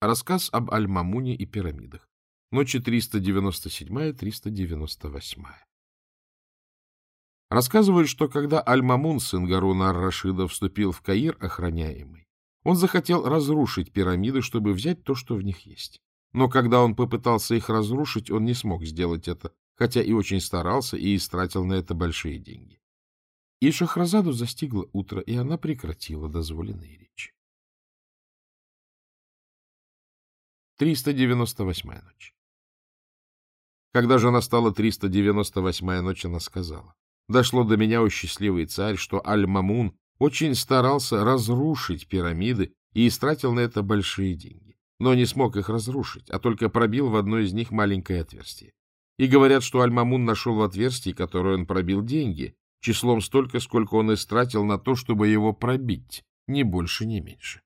Рассказ об Аль-Мамуне и пирамидах. Ночи 397-398. Рассказывают, что когда Аль-Мамун, сын Гаруна Ар-Рашида, вступил в Каир, охраняемый, он захотел разрушить пирамиды, чтобы взять то, что в них есть. Но когда он попытался их разрушить, он не смог сделать это, хотя и очень старался и истратил на это большие деньги. И Шахразаду застигло утро, и она прекратила дозволенные речи. 398-я ночь. Когда же настала 398-я ночь, она сказала, «Дошло до меня, о счастливый царь, что Аль-Мамун очень старался разрушить пирамиды и истратил на это большие деньги, но не смог их разрушить, а только пробил в одно из них маленькое отверстие. И говорят, что Аль-Мамун нашел в отверстии, которое он пробил, деньги, числом столько, сколько он истратил на то, чтобы его пробить, ни больше, ни меньше.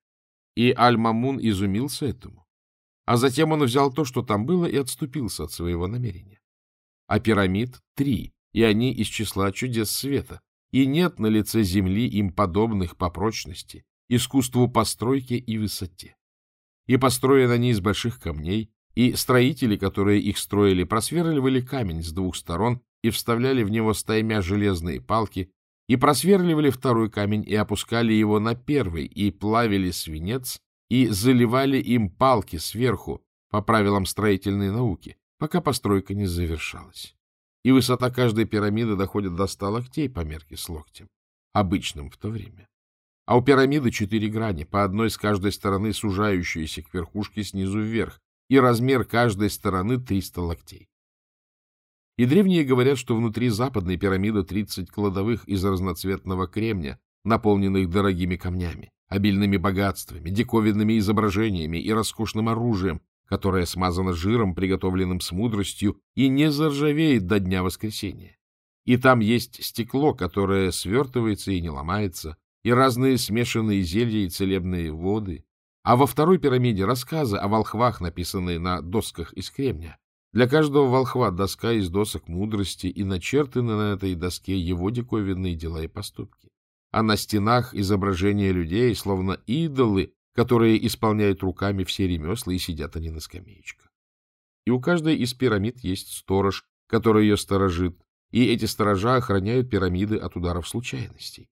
И Аль-Мамун изумился этому. А затем он взял то, что там было, и отступился от своего намерения. А пирамид три, и они из числа чудес света, и нет на лице земли им подобных по прочности, искусству постройки и высоте. И построены они из больших камней, и строители, которые их строили, просверливали камень с двух сторон и вставляли в него стаймя железные палки, и просверливали второй камень и опускали его на первый, и плавили свинец, и заливали им палки сверху по правилам строительной науки, пока постройка не завершалась. И высота каждой пирамиды доходит до ста локтей по мерке с локтем, обычным в то время. А у пирамиды четыре грани, по одной с каждой стороны сужающиеся к верхушке снизу вверх, и размер каждой стороны 300 локтей. И древние говорят, что внутри западной пирамиды 30 кладовых из разноцветного кремня, наполненных дорогими камнями, обильными богатствами, диковинными изображениями и роскошным оружием, которое смазано жиром, приготовленным с мудростью, и не заржавеет до дня воскресения. И там есть стекло, которое свертывается и не ломается, и разные смешанные зелья и целебные воды, а во второй пирамиде рассказы о волхвах, написанные на досках из кремня. Для каждого волхва доска из досок мудрости и начертаны на этой доске его диковинные дела и поступки. А на стенах изображения людей, словно идолы, которые исполняют руками все ремесла и сидят они на скамеечках. И у каждой из пирамид есть сторож, который ее сторожит, и эти сторожа охраняют пирамиды от ударов случайностей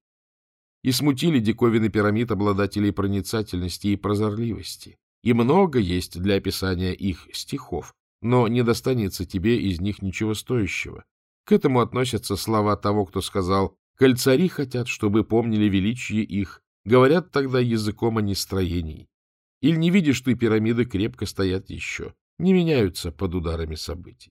и смутили диковины пирамид обладателей проницательности и прозорливости. И много есть для описания их стихов, но не достанется тебе из них ничего стоящего. К этому относятся слова того, кто сказал «Кольцари хотят, чтобы помнили величие их, говорят тогда языком о нестроении». Или не видишь ты, пирамиды крепко стоят еще, не меняются под ударами событий.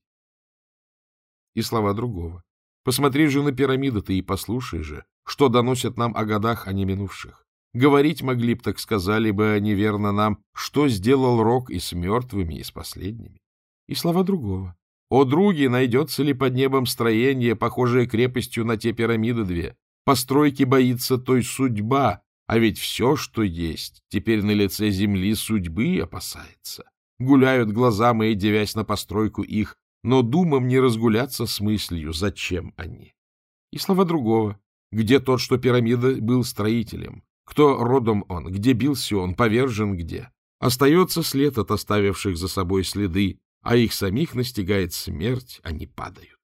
И слова другого. Посмотри же на пирамиды ты и послушай же, что доносят нам о годах, а не минувших. Говорить могли б, так сказали бы неверно нам, что сделал Рок и с мертвыми, и с последними. И слова другого. О, други, найдется ли под небом строение, похожее крепостью на те пирамиды две? Постройки боится той судьба, а ведь все, что есть, теперь на лице земли судьбы опасается. Гуляют глаза мои, девясь на постройку их, но думам не разгуляться с мыслью, зачем они. И слова другого. Где тот, что пирамида был строителем? Кто родом он? Где бился он? Повержен где? Остается след от оставивших за собой следы, а их самих настигает смерть, они падают.